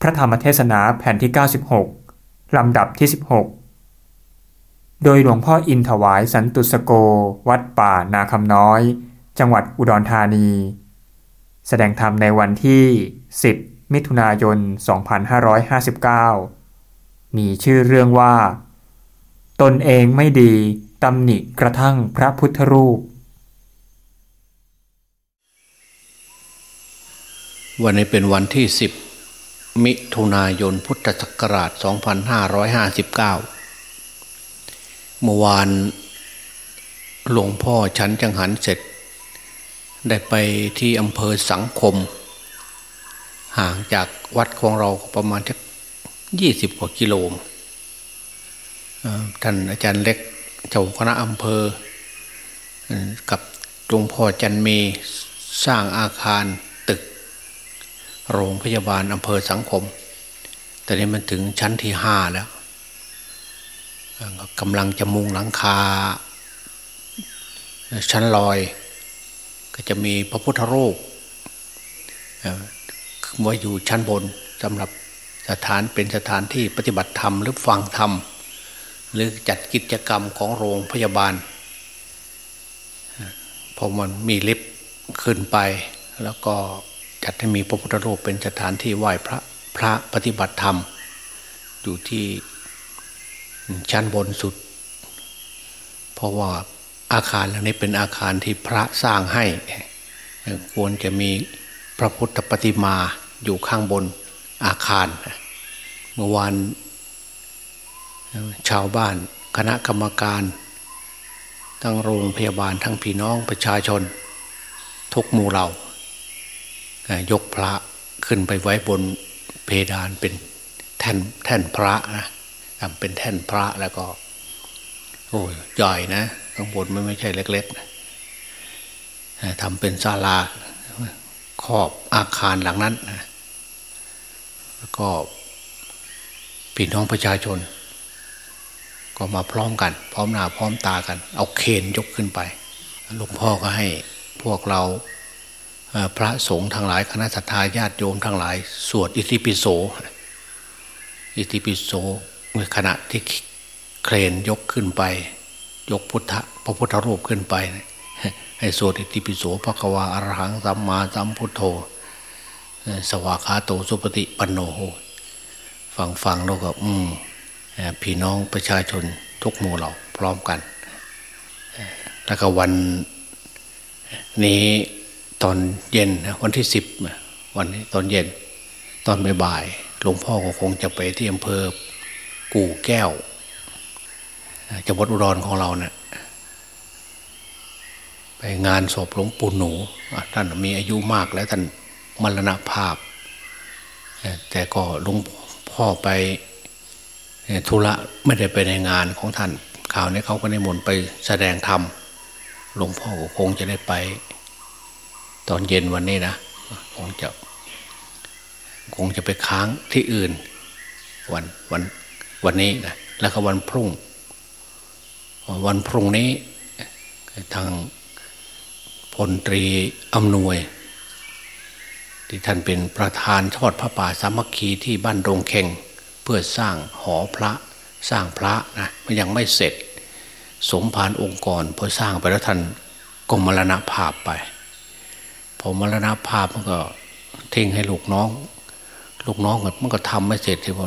พระธรรมเทศนาแผ่นที่ 96 ลำดับที่ 16 โดยหลวงพ่ออินถวายสันตุสโก วัดป่านาคำน้อย จังหวัดอุดรธานี แสดงธรรมในวันที่ 10 มิถุนายน 2559 มีชื่อเรื่องว่า ตนเองไม่ดีตำหนิกระทั่งพระพุทธรูป วันนี้เป็นวันที่ 10 มิถุนายนพุทธศักราช 2559 เมื่อวานหลวงพ่อฉันจังหันเสร็จ ได้ไปที่อำเภอสังคม ห่างจากวัดของเราประมาณสักยี่สิบกว่ากิโลท่านอาจารย์เล็กเจ้าคณะอำเภอ กับหลวงพ่อจันเมสร้างอาคาร โรงพยาบาลอำเภอสังคม แต่นี้มันถึงชั้นที่ห้าแล้วกำลังจะมุงหลังคา ชั้นลอย ก็จะมีพระพุทธรูปไว้อยู่ชั้นบนสำหรับสถานเป็นสถานที่ปฏิบัติธรรมหรือฟังธรรม หรือจัดกิจกรรมของโรงพยาบาลพอมันมีลิฟต์ขึ้นไปแล้วก็ จัดให้มีพระพุทธรูปเป็นสถานที่ไหว้พระพระปฏิบัติธรรม อยู่ที่ชั้นบนสุด เพราะว่าอาคารเหล่านี้เป็นอาคารที่พระสร้างให้ ควรจะมีพระพุทธปฏิมาอยู่ข้างบนอาคาร เมื่อวานชาวบ้านคณะกรรมการทั้งโรงพยาบาลทั้งพี่น้องประชาชน ทุกหมู่เหล่า ยกพระขึ้นไปไว้บนเพดานเป็นแท่นแท่นพระนะทำเป็นแท่นพระแล้วก็ โอ้ยใหญ่นะข้างบนไม่ไม่ใช่เล็กๆทำเป็นศาลาครอบอาคารหลังนั้นแล้วก็พี่น้องประชาชน ก็มาพร้อมกัน พร้อมหน้าพร้อมตากัน เอาเคนยกขึ้นไปหลวงพ่อก็ให้พวกเรา พระสงฆ์ทั้งหลายคณะสัตยาญาติโยมทั้งหลาย สวดอิติปิโส อิติปิโสขณะที่เครนยกขึ้นไป ยกพุทธพระพุทธรูปขึ้นไป ให้สวดอิติปิโสพระกวาอรหังสัมมาสัมพุทโธ สวากขาโตสุปฏิปันโนโหฟังฟังแล้วก็อืมพี่น้องประชาชนทุกหมู่เราพร้อมกัน แล้วก็วันนี้ ตอนเย็นวันที่สิบวันนี้ตอนเย็น ตอนบ่ายหลวงพ่อก็คงจะไปที่อำเภอกู่แก้วจังหวัดอุดรของเราเนะี่ยไปงานศพหลวงปู่หนูท่านมีอายุมากแล้วท่านมรณภาพ แต่ก็หลวงพ่อไปธุระไม่ได้ไปในงานของท่านข่าวนี้เขาก็ในมนไปแสดงธรรมหลวงพ่อก็คงจะได้ไป ตอนเย็นวันนี้นะคงจะคงจะไปค้างที่อื่น วันวันวันนี้นะแล้วก็วันพรุ่ง วันพรุ่งนี้ทางพลตรีอำนวย ที่ท่านเป็นประธานทอดพระป่าสามัคคีที่บ้านโรงเข่ง เพื่อสร้างหอพระสร้างพระนะมันยังไม่เสร็จ สมภารองค์กรพอสร้างไปแล้วท่านก็มรณภาพไป พอมรณภาพมันก็ทิ้งให้ลูกน้อง ลูกน้องมันก็ทำไม่เสร็จที่พอ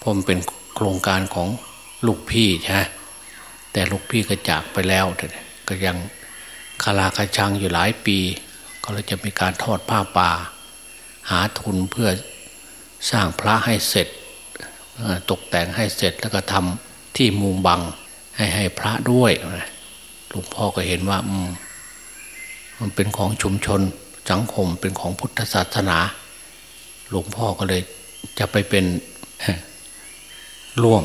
พอมันเป็นโครงการของลูกพี่ใช่ไหมแต่ลูกพี่ก็จากไปแล้วก็ยังคาราคาชังอยู่หลายปี ก็เลยจะมีการทอดผ้าป่า หาทุนเพื่อสร้างพระให้เสร็จตกแต่งให้เสร็จแล้วก็ทำที่มุงบังให้ให้พระด้วยหลวงพ่อก็เห็นว่ามันเป็นของชุมชน สังคมเป็นของพุทธศาสนา หลวงพ่อก็เลยจะไปเป็นร่วม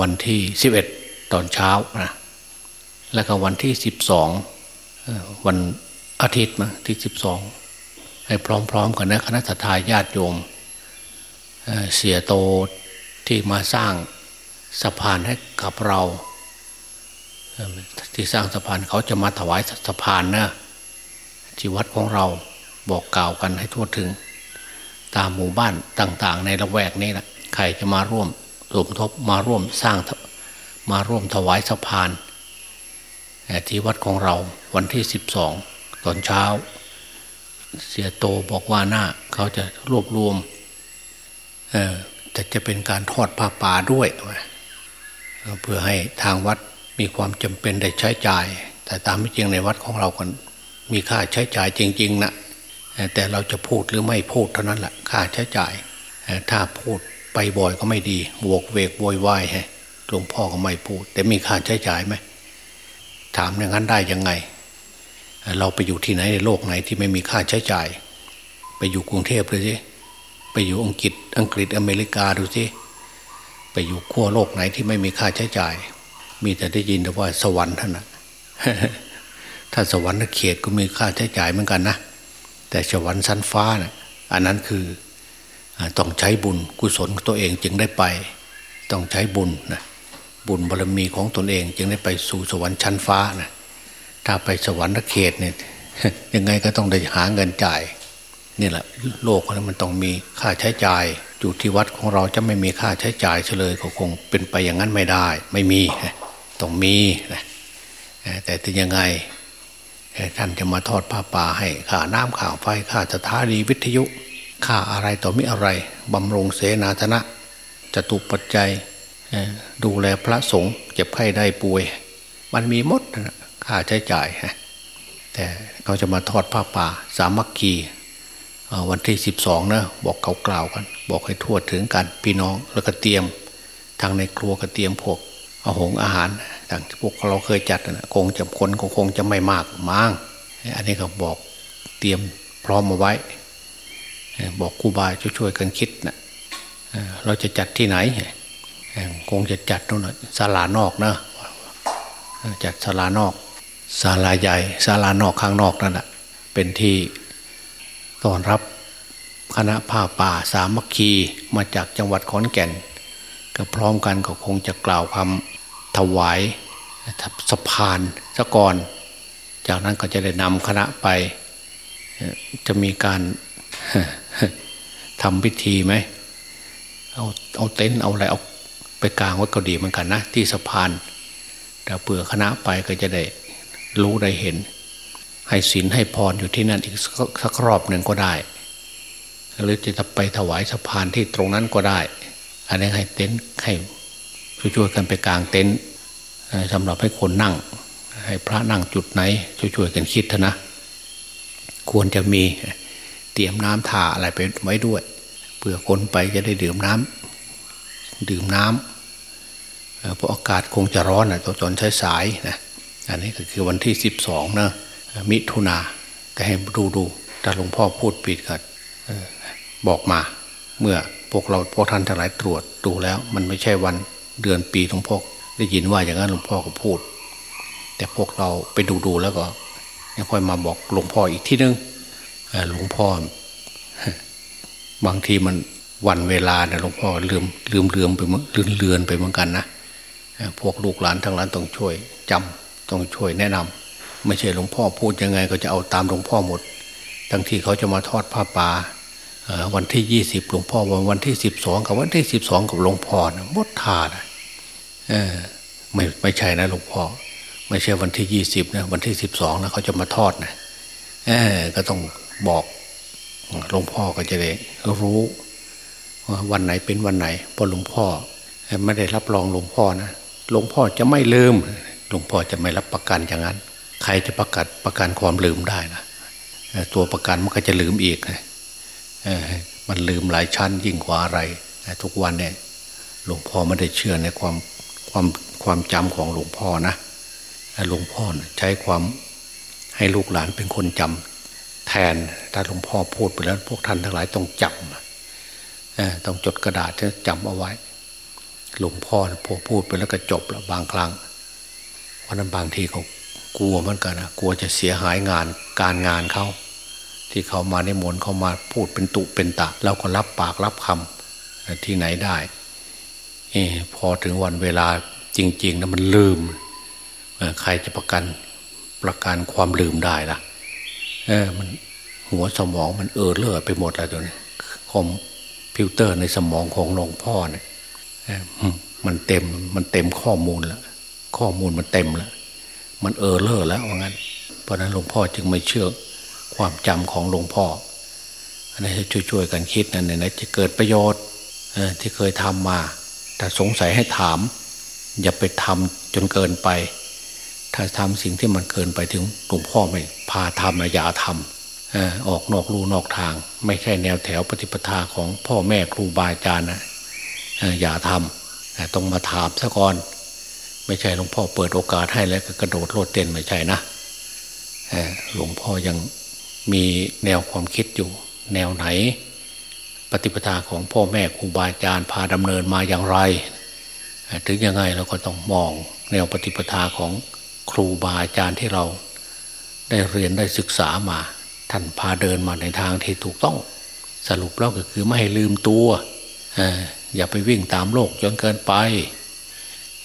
วันที่สิบเอ็ดตอนเช้านะแล้วก็วันที่สิบสองวันอาทิตย์มาที่สิบสองให้พร้อมๆกันนะคณะทาญาติโยมเสียโตที่มาสร้างสะพานให้กับเรา ที่สร้างสะพานเขาจะมาถวายสะพานนะ ที่วัดของเราบอกกล่าวกันให้ทั่วถึง ตามหมู่บ้านต่างๆ ในละแวกนี้นะใครจะมาร่วมสมทบมาร่วมสร้างมาร่วมถวายสะพานที่วัดของเราวันที่สิบสองตอนเช้า เสียโตบอกว่าหน้า เขาจะรวบรวมเออแต่จะเป็นการทอดผ้าป่าด้วย เพื่อให้ทางวัดมีความจำเป็นได้ใช้จ่าย แต่ตามไม่จริงในวัดของเรากัน มีค่าใช้จ่ายจริงๆนะแต่เราจะพูดหรือไม่พูดเท่านั้นแหละค่าใช้จ่าย ถ้าพูดไปบ่อยก็ไม่ดีบวกเวกโวยวายฮะหลวงพ่อก็ไม่พูด แต่มีค่าใช้จ่ายไหมถามอย่างนั้นได้ยังไง เราไปอยู่ที่ไหนในโลกไหนที่ไม่มีค่าใช้จ่าย ไปอยู่กรุงเทพเลยสิไปอยู่อังกฤษอังกฤษอเมริกาดูสิไปอยู่ขั้วโลกไหนที่ไม่มีค่าใช้จ่าย มีแต่ได้ยินแต่ว่าสวรรค์ท่านนะ ถ้าสวรรค์เขตก็มีค่าใช้จ่ายเหมือนกันนะ แต่สวรรค์ชั้นฟ้านะ่ะอันนั้นคือต้องใช้บุญกุศลตัวเองจึงได้ไป ต้องใช้บุญนะบุญบารมีของตนเอง จึงได้ไปสู่สวรรค์ชั้นฟ้านะถ้าไปสวรรค์เขตเนี่ยยังไงก็ต้องได้หาเงินจ่ายนี่แหละโลกนั้นมันต้องมีค่าใช้จ่ายอยู่ที่วัดของเราจะไม่มีค่าใช้จ่ายเฉลยก็คงเป็นไปอย่างนั้นไม่ได้ ไม่มีต้องมีนะแต่ถึงยังไง ท่านจะมาทอดผ้าป่าให้ค่าน้ำข่าไฟค่าสถานีวิทยุค่าอะไรต่อมิอะไรบำรุงเสนาธนะจะตุปัจจัยดูแลพระสงฆ์เจ็บไข้ได้ป่วย มันมีมดค่าใช้จ่ายแต่เขาจะมาทอดผ้าป่าสามัคคีวันที่สิบสองนะบอกเขากล่าวกัน บอกให้ทั่วถึงกันพี่น้องแล้วก็เตรียม ทางในครัวก็เตรียมพวกอาหงอาหาร ต่างที่พวกเราเคยจัดนะคงจะคนคงจะไม่มากมางอันนี้ก็บอกเตรียมพร้อมมาไว้ บอกครูบาช่วยๆกันคิดนะเราจะจัดที่ไหนคงจะจัดนู่นศาลานอกนะจัดศาลานอกศาลาใหญ่ศาลานอกข้างนอกนั่นแหะเป็นที่ต้อนรับคณะผ้าป่าสามัคคีมาจากจังหวัดขอนแก่น ก็พร้อมกันก็คงจะกล่าวคำถวาย สะพานสะกอน จากนั้นก็จะได้นำคณะไป จะมีการทำพิธีไหมเอาเอาเต็นท์เอาอะไรเอาไปกลางไว้ก็ดีเหมือนกันนะ ที่สะพานแต่เผื่อคณะไปก็จะได้รู้ได้เห็น ให้ศีลให้พรอยู่ที่นั่นอีกสักรอบหนึ่งก็ได้ หรือจะไปถวายสะพานที่ตรงนั้นก็ได้ อันนี้ให้เต็นท์ให้ช่วยๆกันไปกลางเต็นท์ สำหรับให้คนนั่ง ให้พระนั่งจุดไหน ช่วยๆกันคิดนะ ควรจะมีเตรียมน้ำถ่าอะไรไปไว้ด้วยเพื่อคนไปจะได้ดื่มน้ำดื่มน้ำเพราะอากาศคงจะร้อนนะตอนใช้สายนะอันนี้ก็คือวันที่สิบสองนะมิถุนาแต่ให้ดูดูถ้าหลวงพ่อพูดผิดก็บอกมา เมื่อพวกเราพวกท่านทั้งหลายตรวจดูแล้ว มันไม่ใช่วันเดือนปีหลวงพ่อ ได้ยินว่าอย่างนั้นหลวงพ่อก็พูด แต่พวกเราไปดูดูแล้วก็ยังค่อยมาบอกหลวงพ่ออีกที่นึงหลวงพ่อ บางทีมันวันเวลาเนี่ยหลวงพ่อลืมลืมเลือมไปลืมเลือนไปเหมือนกันนะพวกลูกหลานทั้งหลายต้องช่วยจำต้องช่วยแนะนำไม่ใช่หลวงพ่อพูดยังไง ก็จะเอาตามหลวงพ่อหมด ทั้งที่เขาจะมาทอดผ้าป่าวันที่ยี่สิบหลวงพ่อวันวันที่สิบสองกับวันที่สิบสองกับหลวงพ่อนะมดทานะ ไม่ไม่ใช่นะหลวงพ่อไม่ใช่วันที่ยี่สิบนะวันที่สิบสองนะเขาจะมาทอดนะเออก็ต้องบอกหลวงพ่อก็จะได้รู้ว่าวันไหนเป็นวันไหนพอหลวงพ่อไม่ได้รับรองหลวงพ่อนะหลวงพ่อจะไม่ลืมหลวงพ่อจะไม่รับประกันอย่างนั้น ใครจะประกาศประกันความลืมได้นะตัวประกันมันก็จะลืมอีกนะมันลืมหลายชั้นยิ่งกว่าอะไรทุกวันเนี่ยหลวงพ่อไม่ได้เชื่อในความ ความความจำของหลวงพ่อนะหลวงพ่อใช้ความให้ลูกหลานเป็นคนจำแทนถ้าหลวงพ่อพูดไปแล้วพวกท่านทั้งหลายต้องจำต้องจดกระดาษจะจำเอาไว้ หลวงพ่อพอพูดไปแล้วก็จบแล้วบางครั้งวันนั้นบางทีเขากลัวเหมือนกันนะกลัวจะเสียหายงานการงานเขาที่เขามาในมนเขามาพูดเป็นตุเป็นตะเราก็รับปากรับคำที่ไหนได้ พอถึงวันเวลาจริงๆนะมันลืม ใครจะประกันประกันความลืมได้ล่ะเออมันหัวสมองมันเออเลือไปหมดแล้วตัวนี้คอมพิวเตอร์ในสมองของหลวงพ่อเนี่ยมันเต็มมันเต็มข้อมูลแล้วข้อมูลมันเต็มแล้วมันเออเลอร์แล้วว่างั้น เพราะนั้นหลวงพ่อจึงไม่เชื่อความจำของหลวงพ่ออันนี้ช่วยๆกันคิดนั่นเนี่ยจะเกิดประโยชน์ที่เคยทำมา แต่สงสัยให้ถาม อย่าไปทำจนเกินไป ถ้าทำสิ่งที่มันเกินไปถึงหลวงพ่อไม่พาทำนะอย่าทำออกนอกรูนอกทาง ไม่ใช่แนวแถวปฏิปทาของพ่อแม่ครูบาอาจารย์นะอย่าทำต้องมาถามซะก่อน ไม่ใช่หลวงพ่อเปิดโอกาสให้แล้วก็กระโดดโลดเต้นไม่ใช่นะหลวงพ่อยังมีแนวความคิดอยู่ แนวไหน ปฏิปทาของพ่อแม่ครูบาอาจารย์พาดำเนินมาอย่างไร ถึงยังไงเราก็ต้องมองแนวปฏิปทาของครูบาอาจารย์ที่เราได้เรียนได้ศึกษามา ท่านพาเดินมาในทางที่ถูกต้อง สรุปแล้วก็คือไม่ให้ลืมตัวอย่าไปวิ่งตามโลกจนเกินไป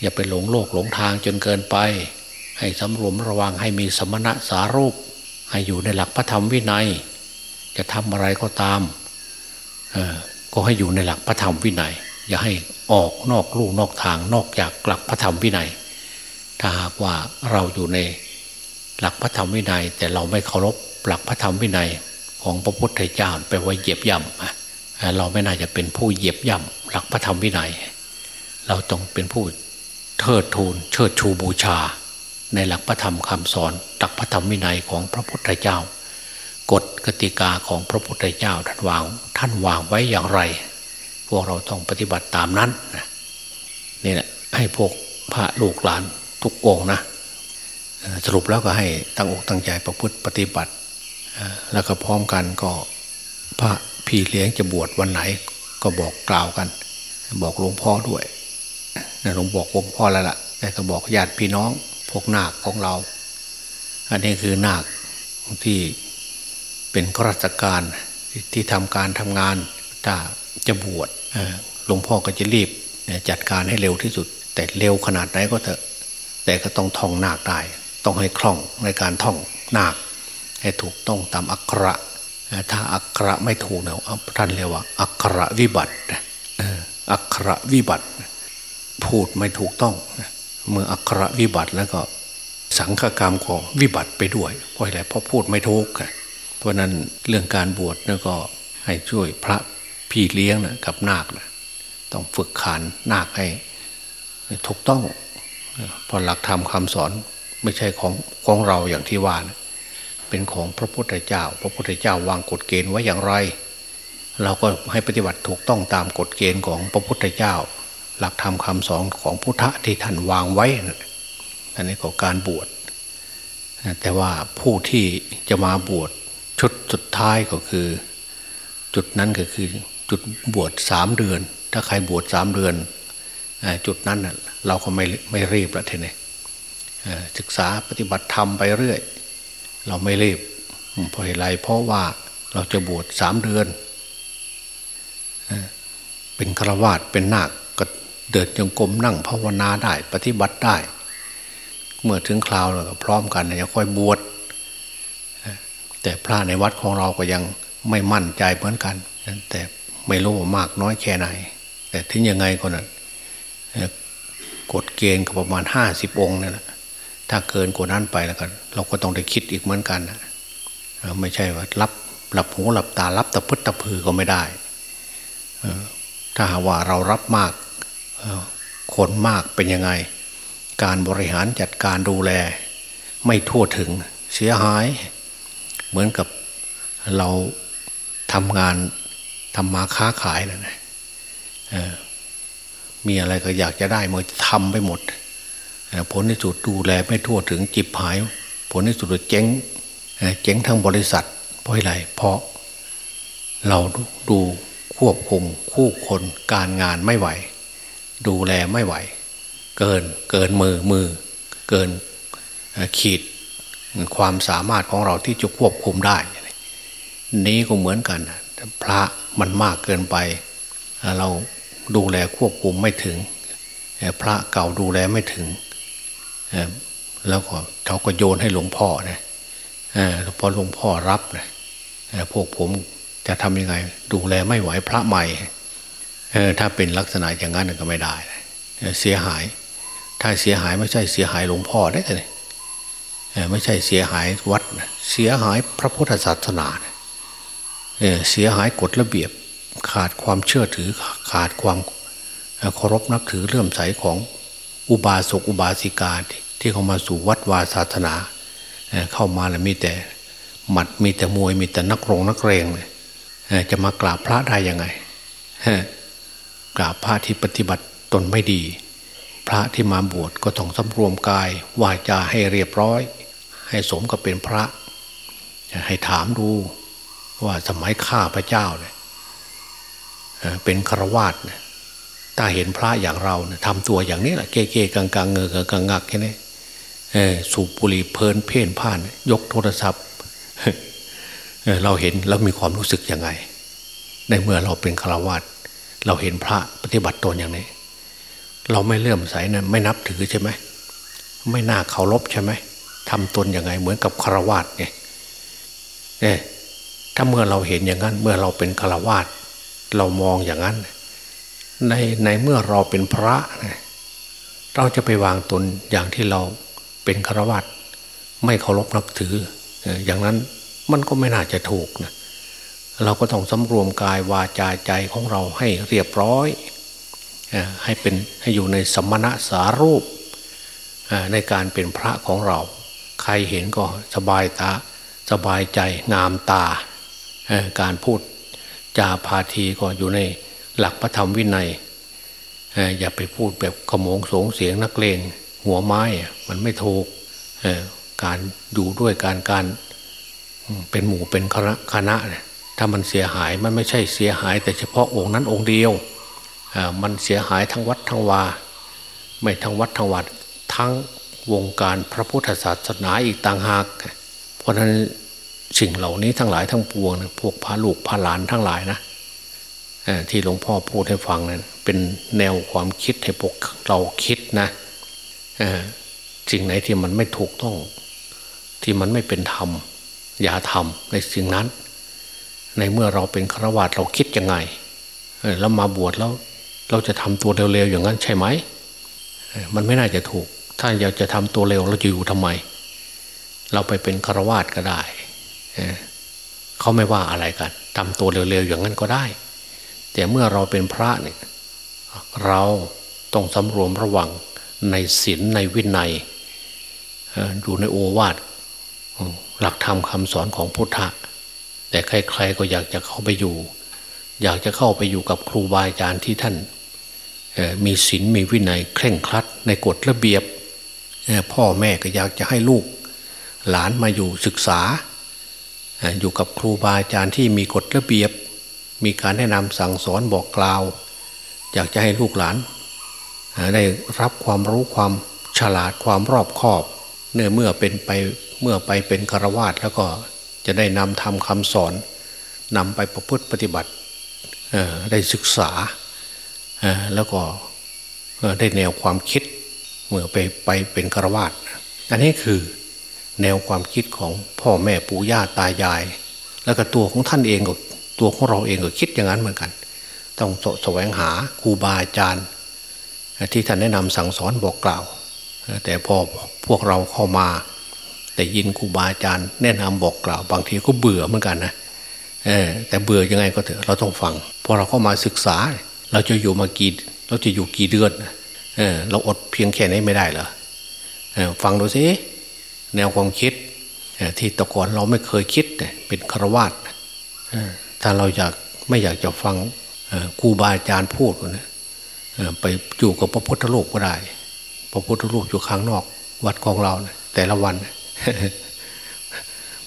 อย่าไปหลงโลกหลงทางจนเกินไป ให้สำรวมระวังให้มีสมณะสารูป ให้อยู่ในหลักพระธรรมวินัย จะทำอะไรก็ตาม ก็ให้อยู่ในหลักพระธรรมวินัย อย่าให้ออกนอกลู่นอกทางนอกจากหลักพระธรรมวินัย ถ้าหากว่าเราอยู่ในหลักพระธรรมวินัย แต่เราไม่เคารพหลักพระธรรมวินัยของพระพุทธเจ้าไปไว้เหยียบย่ำเราไม่น่าจะเป็นผู้เหยียบย่ำหลักพระธรรมวินัย เราต้องเป็นผู้เทิดทูนเชิดชูบูชา ในหลักพระธรรมคำสอนหลักพระธรรมวินัยของพระพุทธเจ้า กฎกติกาของพระพุทธเจ้าท่านวาง ท่านวางไว้อย่างไร พวกเราต้องปฏิบัติตามนั้นนี่แหละให้พวกพระลูกหลานทุกองนะสรุปแล้วก็ให้ตั้งอกตั้งใจประพฤติปฏิบัติ แล้วก็พร้อมกันก็พระพี่เลี้ยงจะบวชวันไหนก็บอกกล่าวกัน บอกหลวงพ่อด้วยหลวงบอกหลวงพ่อแล้วล่ะแต่ก็บอกญาติพี่น้องพวกนาคของเรา อันนี้คือนาคที่ เป็นข้าราชการที่ทำการทำงานถ้าจะบวชหลวงพ่อก็จะรีบจัดการให้เร็วที่สุด แต่เร็วขนาดไหนก็เถอะ แต่ก็ต้องท่องนาคได้ ต้องให้คล่องในการท่องนาค ให้ถูกต้องตามอักขระถ้าอักขระไม่ถูกเนี่ยท่านเรียกว่า อักขระวิบัติอักขระวิบัติ พูดไม่ถูกต้อง เมื่ออักขระวิบัติแล้วก็สังฆกรรมก็วิบัติไปด้วยเพราะอะไรเพราะพูดไม่ถูก เพราะนั้นเรื่องการบวชแล้วก็ให้ช่วยพระพี่เลี้ยงนะกับนาคนะต้องฝึกขานนาคให้ถูกต้องพอหลักธรรมคาสอนไม่ใช่ของของเราอย่างที่ว่านะเป็นของพระพุทธเจ้า พระพุทธเจ้าวางกฎเกณฑ์ไว้อย่างไร เราก็ให้ปฏิบัติถูกต้องตามกฎเกณฑ์ของพระพุทธเจ้า หลักธรรมคาสอนของพุทธะที่ท่านวางไว้อันนี้ก็การบวชแต่ว่าผู้ที่จะมาบวช ชุดสุดท้ายก็คือ จุดนั้นก็คือจุดบวชสามเดือน ถ้าใครบวชสามเดือน จุดนั้นเราก็ไม่ไม่รีบล้วทีนี้ศึกษาปฏิบัติธรรมไปเรื่อย เราไม่รีบเพราะอะไรเพราะว่าเราจะบวชสามเดือน เป็นฆราวาสเป็นนาคก็เดินจงกรมนั่งภาวนาได้ ปฏิบัติได้ เมื่อถึงคราวเราก็พร้อมกันจะค่อยบวช แต่พระในวัดของเราก็ยังไม่มั่นใจเหมือนกัน แต่ไม่รู้ว่ามากน้อยแค่ไหน แต่ถึงยังไงก็นะกฎเกณฑ์ก็ประมาณห้าสิบองค์นี่แหละถ้าเกินกว่านั้นไปแล้วก็เราก็ต้องได้คิดอีกเหมือนกันนะไม่ใช่ว่ารับหลับหูหลับตารับตะพึดตะพือก็ไม่ได้ถ้าหาว่าเรารับมากคนมากเป็นยังไง การบริหารจัดการดูแล ไม่ทั่วถึงเสียหาย เหมือนกับเราทำงานทำมาค้าขายนะมีอะไรก็อยากจะได้มันทำไปหมด ผลที่สุดดูแลไม่ทั่วถึงจิบหาย ผลที่สุดเจ๊งเจ๊งทั้งบริษัท เพราะอะไรเพราะเราดูควบคุมคู่คนการงานไม่ไหว ดูแลไม่ไหว เกินเกินมือมือ เกินขีด ความสามารถของเราที่จะควบคุมได้ นี้ก็เหมือนกัน พระมันมากเกินไป เราดูแลควบคุมไม่ถึง พระเก่าดูแลไม่ถึง แล้วก็เขาก็โยนให้หลวงพ่อนะพอหลวงพ่อรับนะพวกผมจะทำยังไง ดูแลไม่ไหวพระใหม่ถ้าเป็นลักษณะอย่างนั้นก็ไม่ได้ เสียหาย ถ้าเสียหายไม่ใช่เสียหายหลวงพ่อได้เลย ไม่ใช่เสียหายวัดเสียหายพระพุทธศาสนาเสียหายกฎระเบียบขาดความเชื่อถือขาดความเคารพนับถือเลื่อมใสของอุบาสกอุบาสิกาที่เข้ามาสู่วัดวาศาสนา เข้ามาแล้วมีแต่หมัดมีแต่มวยมีแต่นักรงนักเรงเลยจะมากราบพระได้ยังไงกราบพระที่ปฏิบัติตนไม่ดี พระที่มาบวชก็ต้องสำรวมกายวาจาให้เรียบร้อย ให้สมกับเป็นพระให้ถามดูว่าสมัยข้าพระเจ้าเนี่ยเป็นครวาสเนี่ยถ้าเห็นพระอย่างเราเนี่ยทำตัวอย่างนี้แหละเก๊ๆกลางๆเงอกังงักแค่นี้สูบบุหรี่เพลินเพ่นพ่าน ยกโทรศัพท์เราเห็นแล้วมีความรู้สึกยังไง ในเมื่อเราเป็นฆราวาสเราเห็นพระปฏิบัติตนอย่างนี้ เราไม่เลื่อมใสนะไม่นับถือใช่ไหมไม่น่าเคารพใช่ไหมทำตนยังไงเหมือนกับฆราวาสเนี่ยเนี่ยถ้าเมื่อเราเห็นอย่างนั้น เมื่อเราเป็นฆราวาสเรามองอย่างนั้น ในในเมื่อเราเป็นพระเราจะไปวางตนอย่างที่เราเป็นฆราวาสไม่เคารพนับถือ อย่างนั้นมันก็ไม่น่าจะถูกนะเราก็ต้องสำรวมกายวาจาใจของเราให้เรียบร้อย ให้เป็นให้อยู่ในสมณะสารูปในการเป็นพระของเรา ใครเห็นก็สบายตาสบายใจงามตา การพูดจาพาทีก็อยู่ในหลักพระธรรมวินัยอย่าไปพูดแบบขโมงสงเสียงนักเลงหัวไม้มันไม่ถูกการอยู่ด้วยการการเป็นหมู่เป็นคณะคณะถ้ามันเสียหายมันไม่ใช่เสียหาย แต่เฉพาะองค์นั้นองค์เดียว มันเสียหายทั้งวัดทั้งวา ไม่ทั้งวัดทั้งวัดทั้งวงการพระพุทธศาสนาอีกต่างหาก เพราะฉะนั้นสิ่งเหล่านี้ทั้งหลายทั้งปวงนะพวกพระลูกพระหลานทั้งหลายนะที่หลวงพ่อพูดให้ฟังนะั้นเป็นแนวความคิดให้พวกเราคิดนะสิ่งไหนที่มันไม่ถูกต้อง ที่มันไม่เป็นธรรมอย่าทำในสิ่งนั้น ในเมื่อเราเป็นฆราวาสเราคิดยังไงแล้วมาบวชแล้ว เราจะทำตัวเร็วๆอย่างนั้นใช่ไหม มันไม่น่าจะถูก ถ้าอยากจะทำตัวเร็วเราจะอยู่ทำไม เราไปเป็นฆราวาสก็ได้ เขาไม่ว่าอะไรกันทำตัวเร็วๆอย่างนั้นก็ได้ แต่เมื่อเราเป็นพระเนี่ยเราต้องสำรวมระวังในศีลในวินัยอยู่ในโอวาทหลักธรรมคำสอนของพุทธะแต่ใครๆก็อยากจะเข้าไปอยู่ อยากจะเข้าไปอยู่กับครูบาอาจารย์ที่ท่าน มีศีลมีวินัยเคร่งครัดในกฎระเบียบ พ่อแม่ก็อยากจะให้ลูก หลานมาอยู่ศึกษา อยู่กับครูบาอาจารย์ที่มีกฎระเบียบ มีการแนะนำสั่งสอนบอกกล่าว อยากจะให้ลูกหลาน ได้รับความรู้ความฉลาดความรอบคอบ เนื่อเมื่อเป็นไปเมื่อไปเป็นฆราวาสแล้วก็จะได้นำทำคำสอนนำไปประพฤติปฏิบัติได้ศึกษา แล้วก็ได้แนวความคิดเมื่อไปไปเป็นฆราวาสอันนี้คือแนวความคิดของพ่อแม่ปู่ย่าตายาย แล้วก็ตัวของท่านเองก็ตัวของเราเองก็คิดอย่างนั้นเหมือนกัน ต้องแสวงหาครูบาอาจารย์ ที่ท่านแนะนำสั่งสอนบอกกล่าว แต่พอพวกเราเข้ามา แต่ยินครูบาอาจารย์ แนะนำบอกกล่าว บางทีก็เบื่อเหมือนกันนะแต่เบื่อยังไงก็เถอะเราต้องฟังพอเราเข้ามาศึกษา เราจะอยู่มากี่เราจะอยู่กี่เดือนเเราอดเพียงแค่นี้ไม่ได้เหรอฟังดูสิแนวความคิดที่ตะก่อนเราไม่เคยคิดเป็นครวาตถ้าเราอยากไม่อยากจะฟังครูบาอาจารย์พูดนะไปอยู่กับพระพุทธโลกก็ได้ พระพุทธโลกอยู่ข้างนอก วัดของเราแต่ละวัน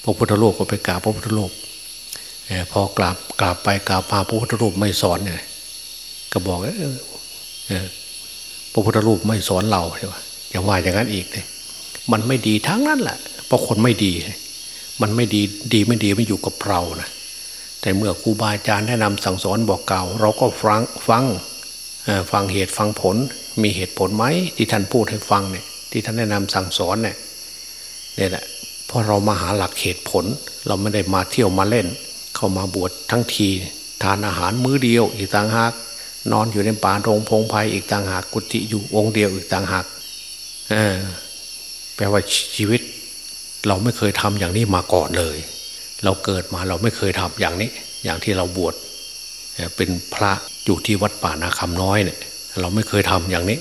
พระพุทธรูปก็ไปกราบพระพุทธรูปพอกราบกราบไปกราบมาพระพุทธรูปไม่สอนเนี่ย ก็บอกเออพระพุทธรูปไม่สอนเราใช่ไหมอย่าว่าอย่างนั้นอีกเลยมันไม่ดีทั้งนั้นแหละเพราะคนไม่ดี มันไม่ดีดีไม่ดีไม่อยู่กับเรานะแต่เมื่อครูบาอาจารย์แนะนำสั่งสอนบอกกล่าว เราก็ฟังฟังฟังเหตุฟังผล มีเหตุผลไหมที่ท่านพูดให้ฟังเนี่ย ที่ท่านแนะนำสั่งสอนเนี่ยเนี่ยแหละพอเรามาหาหลักเหตุผล เราไม่ได้มาเที่ยวมาเล่น เข้เข้ามาบวชทั้งที ทานอาหารมื้อเดียวอีกต่างหาก นอนอยู่ในป่าโรงพงไพ่อีกต่างหากกุฏิอยู่องค์เดียวอีกต่างหากแปลว่าชีวิต เราไม่เคยทำอย่างนี้มาก่อนเลย เราเกิดมาเราไม่เคยทำอย่างนี้ อย่างที่เราบวชเป็นพระอยู่ที่วัดป่านาคำน้อยเนี่ย เราไม่เคยทำอย่างนี้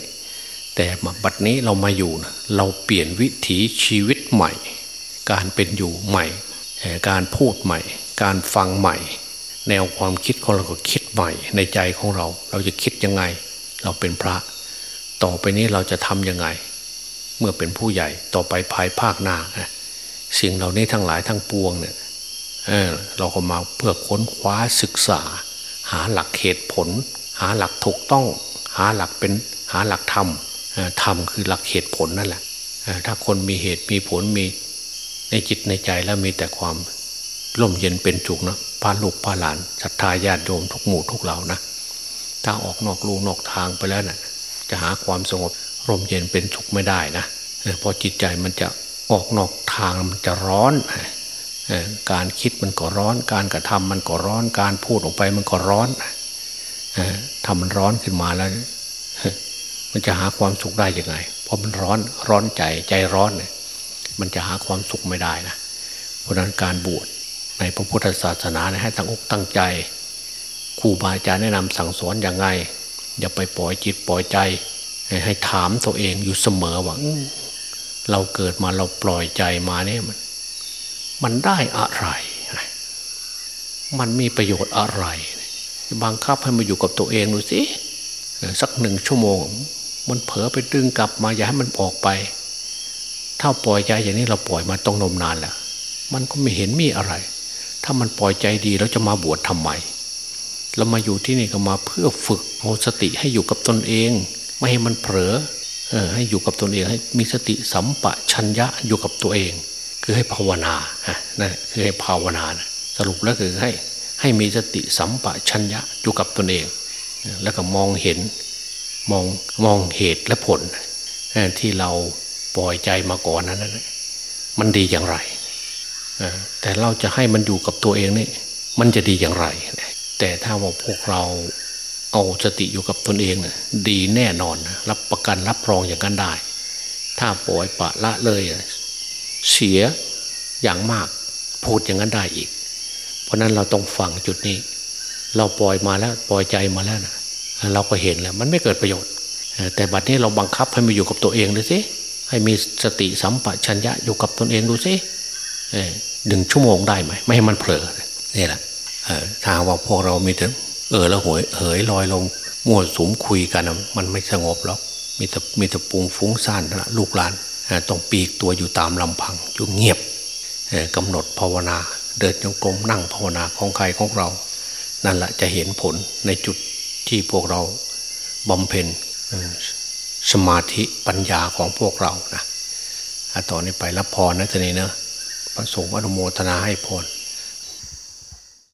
แต่มาบัดนี้เรามาอยู่นะเราเปลี่ยนวิถีชีวิตใหม่ การเป็นอยู่ใหม่ การพูดใหม่ การฟังใหม่ แนวความคิดของเราก็คิด ใหม่ในใจของเรา เราจะคิดยังไง เราเป็นพระ ต่อไปนี้เราจะทำยังไง เมื่อเป็นผู้ใหญ่ต่อไปภายภาคหน้าสิ่งเหล่านี้ทั้งหลายทั้งปวงเนี่ยเเราก็มาเพื่อค้นคว้าศึกษา หาหลักเหตุผล หาหลักถูกต้อง หาหลักเป็นหาหลักธรรมธรรมคือหลักเหตุผลนั่นแหละถ้าคนมีเหตุมีผลมีในจิตในใจแล้วมีแต่ความร่มเย็นเป็นจุกนะ พาลูกพาหลานศรัทธาญาติโยมทุกหมู่ทุกเหล่านะถ้าออกนอกลูนอกทางไปแล้วนะ่ะ จะหาความสงบร่มเย็นเป็นสุขไม่ได้นะเพราะจิตใจมันจะออกนอกทางมันจะร้อนการคิดมันก็ร้อน การกระทำมันก็ร้อน การพูดออกไปมันก็ร้อนทำมันร้อนขึ้นมาแล้ว มันจะหาความสุขได้ยังไง เพราะมันร้อนร้อนใจใจร้อนเนี่ยมันจะหาความสุขไม่ได้นะ เพราะนั้นการบวช ในพระพุทธศาสนาให้ตั้งอกตั้งใจครูบาอาจารย์แนะนำสั่งสอนอย่างไง อย่าไปปล่อยจิตปล่อยใจ ให้ถามตัวเองอยู่เสมอว่าเราเกิดมาเราปล่อยใจมาเนี่ยมัน มันได้อะไร มันมีประโยชน์อะไรบังคับให้มาอยู่กับตัวเองดูสิสักหนึ่งชั่วโมง มันเผลอไปดึงกลับมาอย่าให้มันออกไป ถ้าปล่อยใจอย่างนี้เราปล่อยมาต้องนมนานแล้วมันก็ไม่เห็นมีอะไร ถ้ามันปล่อยใจดีเราจะมาบวชทำไมเรามาอยู่ที่นี่ก็มาเพื่อฝึกเอาสติให้อยู่กับตนเอง ไม่ให้มันเผลอเออให้อยู่กับตนเองให้มีสติสัมปะชัญญะอยู่กับตัวเอง คือให้ภาวนาฮะนั่นคือให้ภาวนานะสรุปแล้วคือให้ให้มีสติสัมปะชัญญะอยู่กับตนเอง แล้วก็มองเห็นมองมองเหตุและผลที่เราปล่อยใจมาก่อนนั้น มันดีอย่างไร แต่เราจะให้มันอยู่กับตัวเองนี่มันจะดีอย่างไร แต่ถ้าว่าพวกเราเอาสติอยู่กับตนเองนะดีแน่นอนรับประกันรับรองอย่างนั้นได้ ถ้าปล่อยปะละเลยเสียอย่างมากพูดอย่างนั้นได้อีก เพราะนั้นเราต้องฟังจุดนี้ เราปล่อยมาแล้วปล่อยใจมาแล้วนะเราก็เห็นแล้ว มันไม่เกิดประโยชน์ แต่บัดนี้เราบังคับให้มาอยู่กับตัวเองดูสิให้มีสติสัมปชัญญะอยู่กับตนเองดูสิ หนึ่งชั่วโมงได้ไหมไม่ให้มันเผลอนี่แหละถ้าว่าพวกเรามีแต่เออแล้วหวยเหยลอยลงมั่วสุมคุยกันมันไม่สงบหรอกมีแต่มีแต่ปุงฟุ้งซ่านนะลูกหลานต้องปีกตัวอยู่ตามลำพังอยู่เงียบกำหนดภาวนา เดินจงกรมนั่งภาวนาของใครของเรา นั่นแหละจะเห็นผลในจุดที่พวกเราบำเพ็ญสมาธิปัญญาของพวกเรานะต่อนนี้ไปรับพรนะท่านนี้นะ พระสงฆ์อนุโมทนาให้พร